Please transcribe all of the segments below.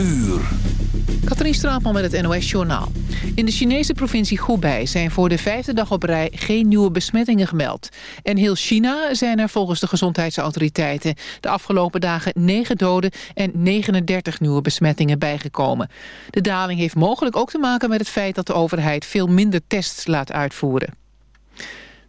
uur. Katrien Straatman met het NOS-journaal. In de Chinese provincie Hubei zijn voor de vijfde dag op rij geen nieuwe besmettingen gemeld. En heel China zijn er volgens de gezondheidsautoriteiten de afgelopen dagen 9 doden en 39 nieuwe besmettingen bijgekomen. De daling heeft mogelijk ook te maken met het feit dat de overheid veel minder tests laat uitvoeren.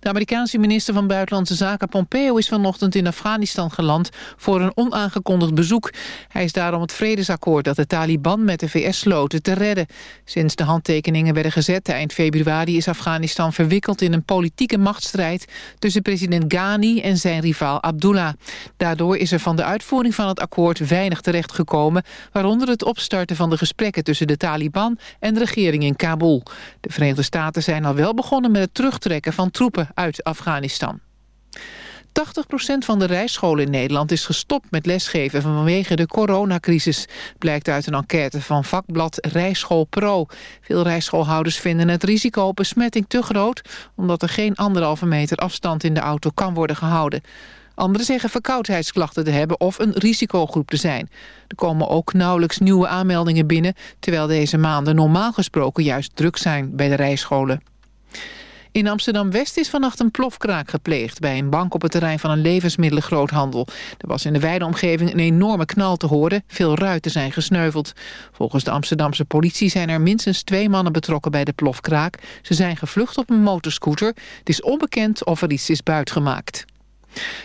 De Amerikaanse minister van Buitenlandse Zaken Pompeo is vanochtend in Afghanistan geland voor een onaangekondigd bezoek. Hij is daarom het vredesakkoord dat de Taliban met de VS sloten te redden. Sinds de handtekeningen werden gezet eind februari is Afghanistan verwikkeld in een politieke machtsstrijd tussen president Ghani en zijn rivaal Abdullah. Daardoor is er van de uitvoering van het akkoord weinig terechtgekomen, waaronder het opstarten van de gesprekken tussen de Taliban en de regering in Kabul. De Verenigde Staten zijn al wel begonnen met het terugtrekken van troepen uit Afghanistan. 80% van de rijscholen in Nederland is gestopt met lesgeven vanwege de coronacrisis, blijkt uit een enquête van vakblad Rijschool Pro. Veel rijschoolhouders vinden het risico op besmetting te groot, omdat er geen anderhalve meter afstand in de auto kan worden gehouden. Anderen zeggen verkoudheidsklachten te hebben of een risicogroep te zijn. Er komen ook nauwelijks nieuwe aanmeldingen binnen, terwijl deze maanden normaal gesproken juist druk zijn bij de rijscholen. In Amsterdam-West is vannacht een plofkraak gepleegd... bij een bank op het terrein van een levensmiddelengroothandel. Er was in de wijde omgeving een enorme knal te horen. Veel ruiten zijn gesneuveld. Volgens de Amsterdamse politie zijn er minstens twee mannen betrokken bij de plofkraak. Ze zijn gevlucht op een motorscooter. Het is onbekend of er iets is buitgemaakt.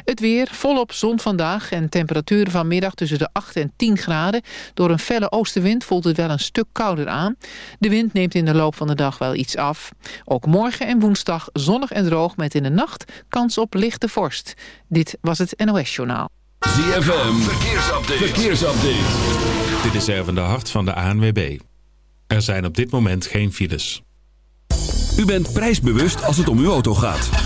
Het weer, volop zon vandaag en temperaturen vanmiddag tussen de 8 en 10 graden. Door een felle oostenwind voelt het wel een stuk kouder aan. De wind neemt in de loop van de dag wel iets af. Ook morgen en woensdag zonnig en droog met in de nacht kans op lichte vorst. Dit was het NOS Journaal. ZFM, verkeersupdate. verkeersupdate. Dit is Erwin de Hart van de ANWB. Er zijn op dit moment geen files. U bent prijsbewust als het om uw auto gaat.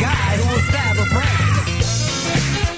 guy who will stab a friend.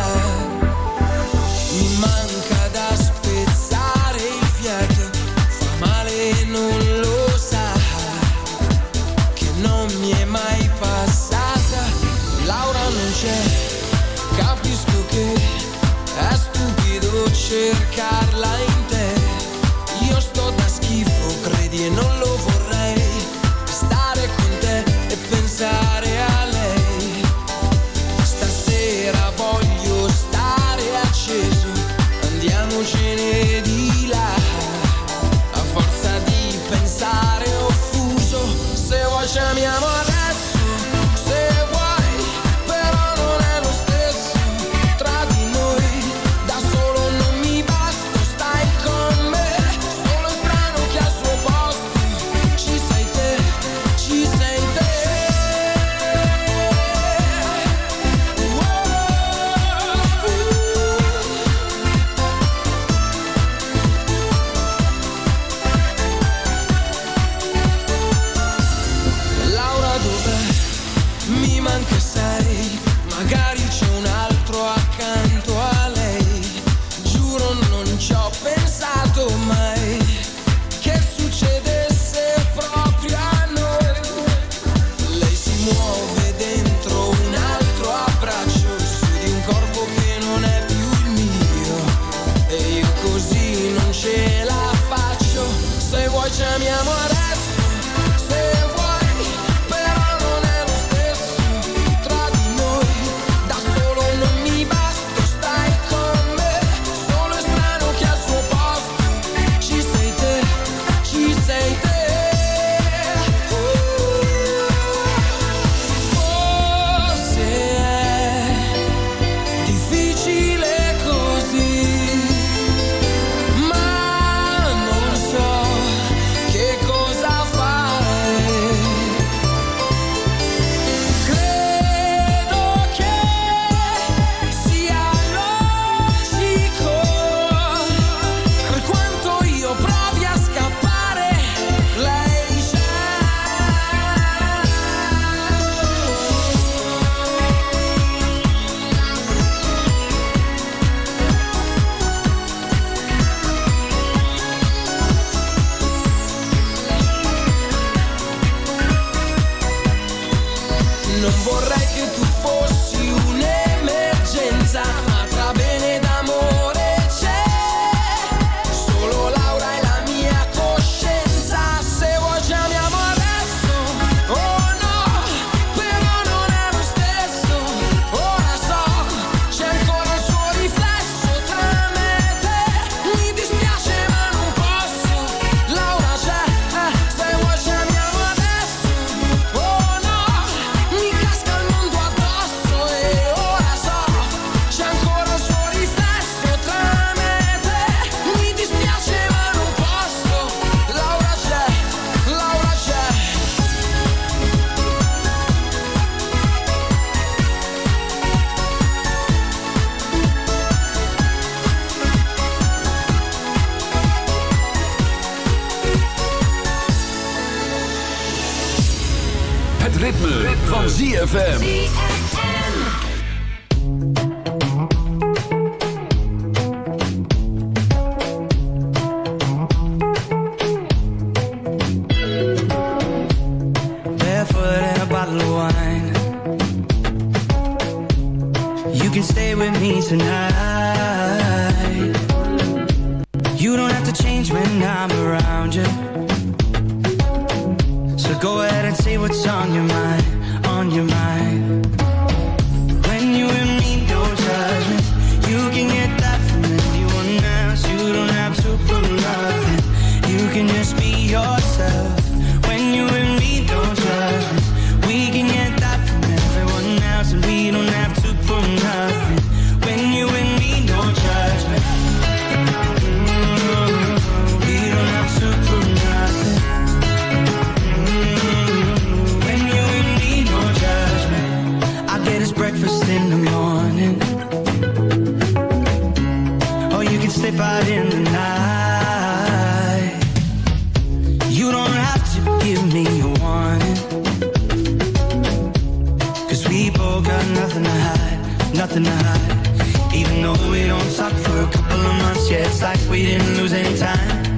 time.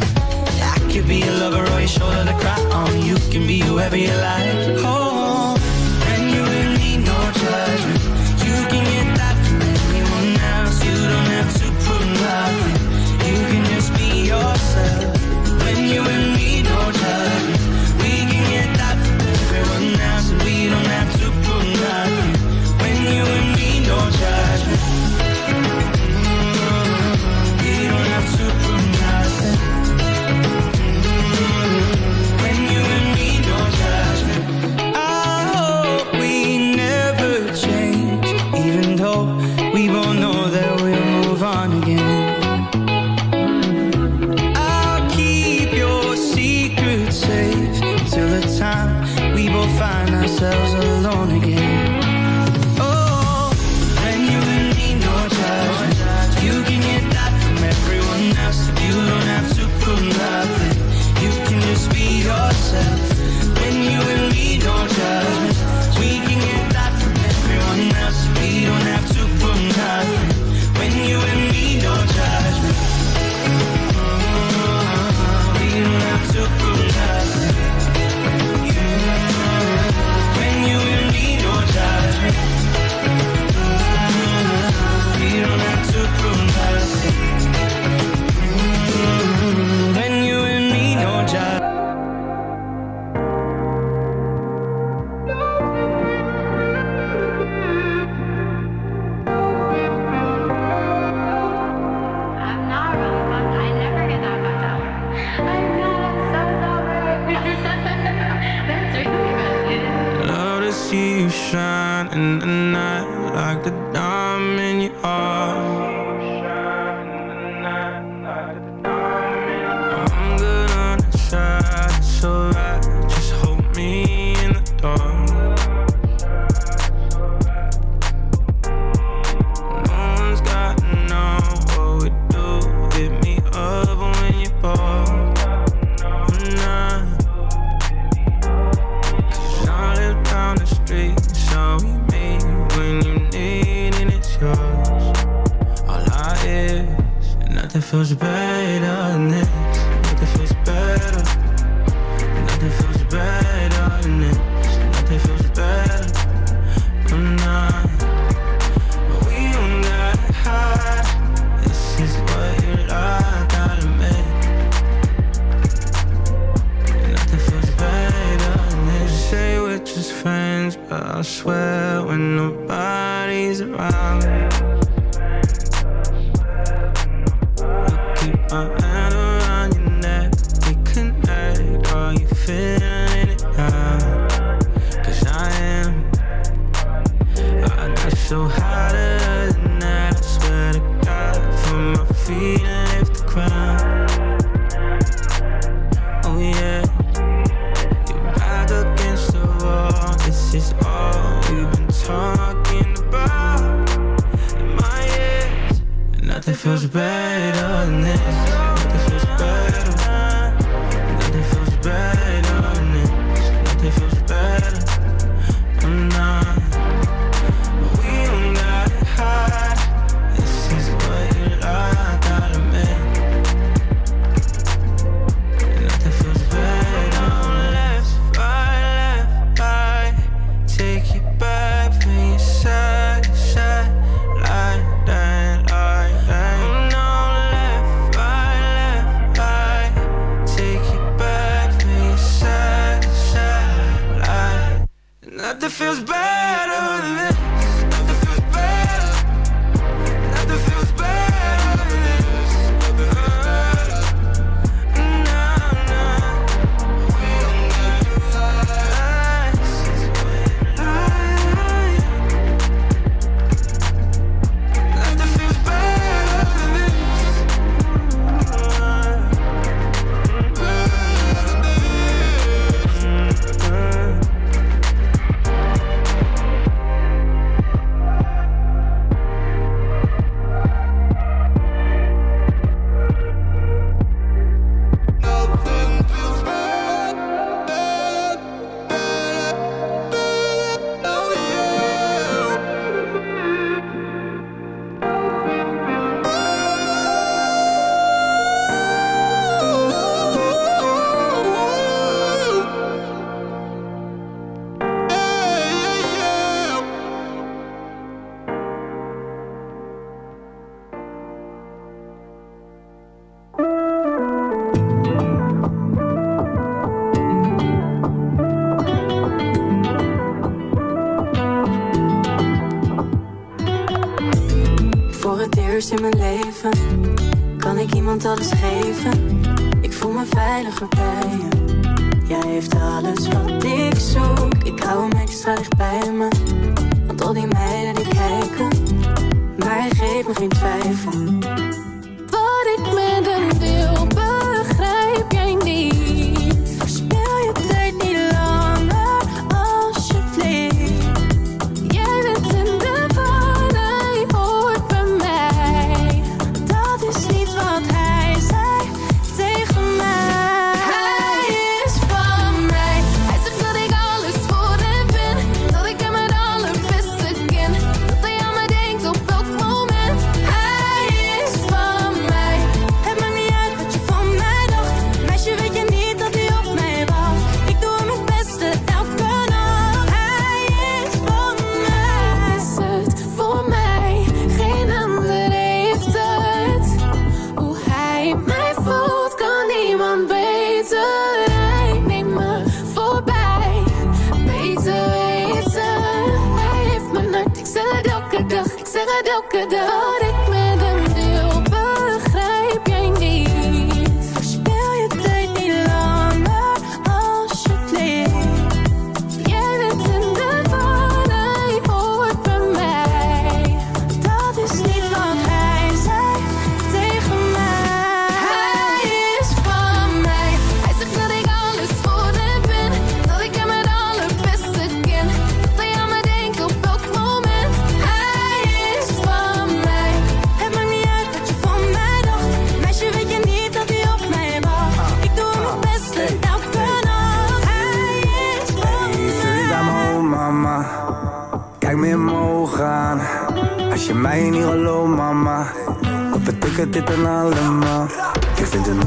I could be a lover or your shoulder to cry on. You can be whoever you like. Oh, shining the night like a diamond you are aan. ik of in twijfel.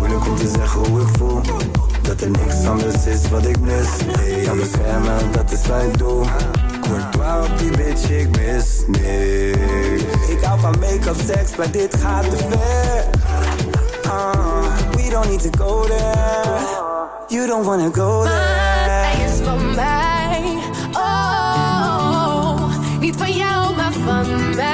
Moeilijk om te zeggen hoe ik voel. Dat er niks anders is wat ik mis. Hey, beschermen, dat is wat ik doe Courtois op die bitch, ik mis niks. Ik hou van make-up, seks, maar dit gaat te ver. Uh, We don't need to go there. You don't wanna go there. Maar hij is van mij. Oh, niet van jou, maar van mij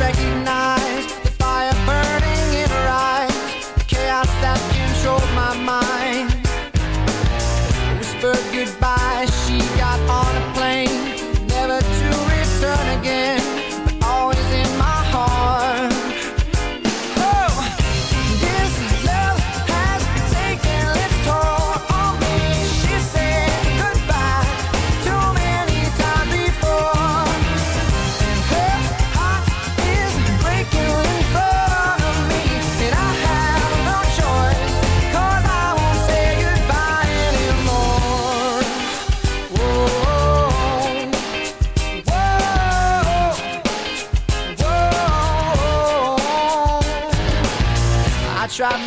recognize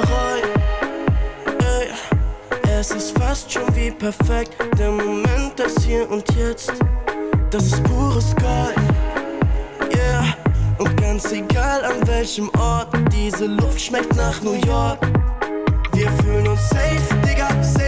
bereue. Ey, es ist fast schon wie perfekt, der Moment, das Hier und Jetzt, das ist pures Gold. Yeah. Und ganz egal an welchem Ort, diese Luft schmeckt nach New York. Wir fühlen uns safe, Digga, safe.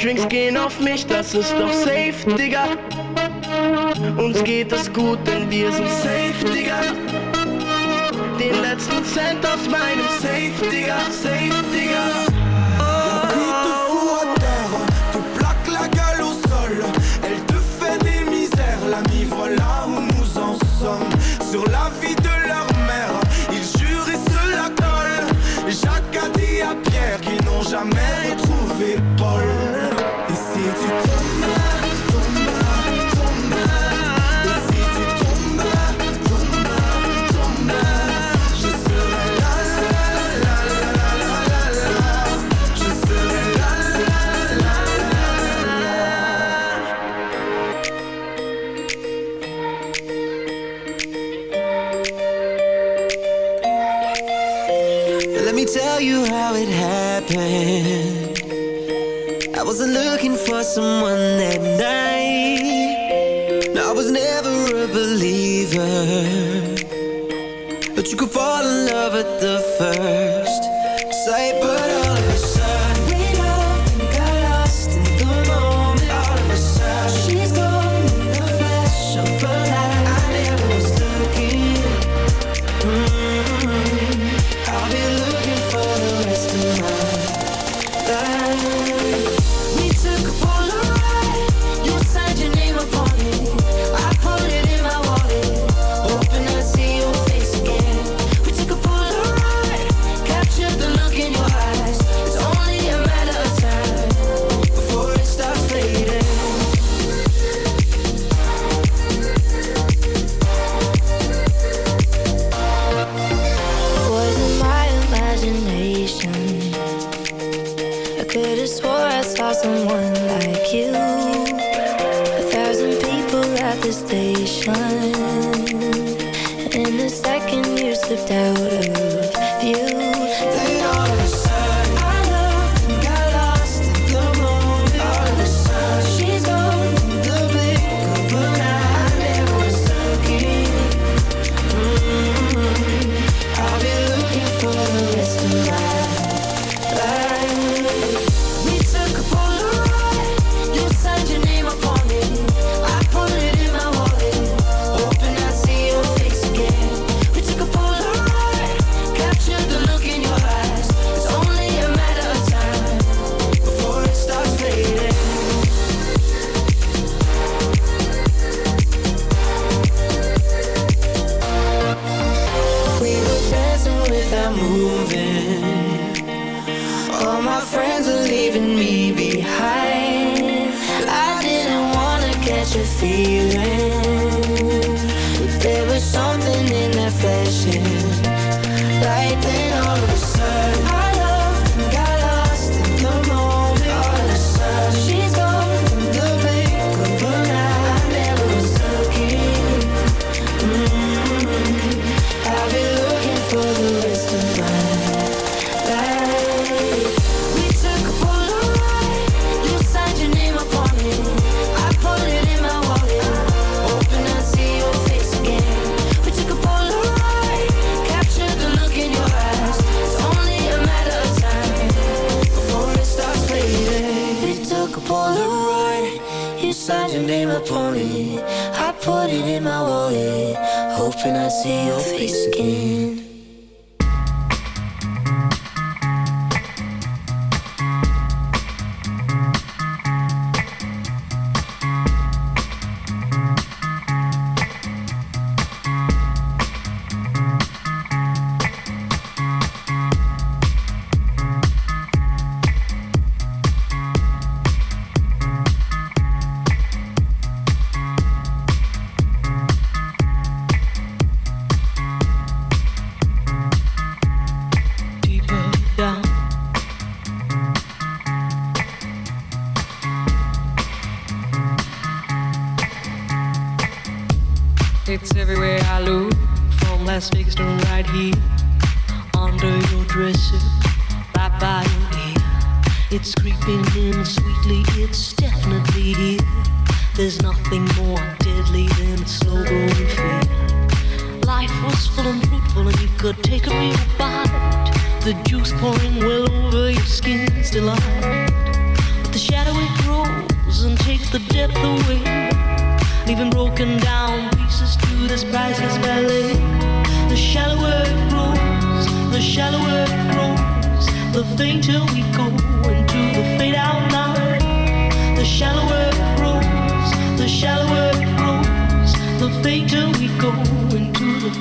Trink ihn auf mich, das ist doch safe, Digger. Uns geht das gut, denn wir sind safe, Den letzten Cent aus meinem Safe, Digger. Que pitouater, que plaque la gal au sol. Elle te fait des misères la nuit voilà où nous en sommes. Sur la vie de leur mère, ils jurent et cela colle. Jacques Catia Pierre qui n'ont jamais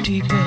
deeper.